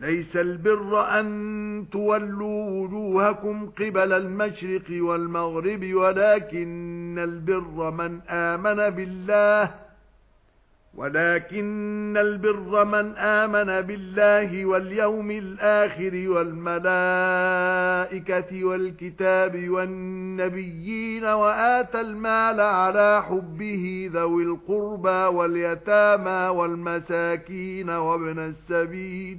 لَيْسَ الْبِرَّ أَن تُوَلُّوا وُجُوهَكُمْ قِبَلَ الْمَشْرِقِ وَالْمَغْرِبِ وَلَكِنَّ الْبِرَّ مَنْ آمَنَ بِاللَّهِ وَلَكِنَّ الْبِرَّ مَنْ آمَنَ بِاللَّهِ وَالْيَوْمِ الْآخِرِ وَالْمَلَائِكَةِ وَالْكِتَابِ وَالنَّبِيِّينَ وَآتَى الْمَالَ عَلَى حُبِّهِ ذَوِي الْقُرْبَى وَالْيَتَامَى وَالْمَسَاكِينَ وَابْنَ السَّبِيلِ.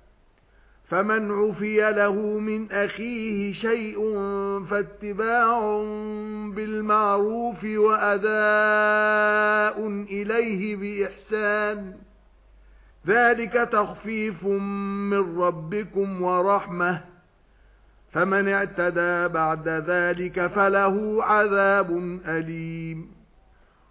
فَمَنْ عُفِيَ لَهُ مِنْ أَخِيهِ شَيْءٌ فَاتِّبَاعٌ بِالْمَعْرُوفِ وَأَدَاءٌ إِلَيْهِ بِإِحْسَانٍ. ذَلِكَ تَخْفِيفٌ مِنْ رَبِّكُمْ وَرَحْمَةٌ. فَمَنِ اعْتَدَى بَعْدَ ذَلِكَ فَلَهُ عَذَابٌ أَلِيمٌ.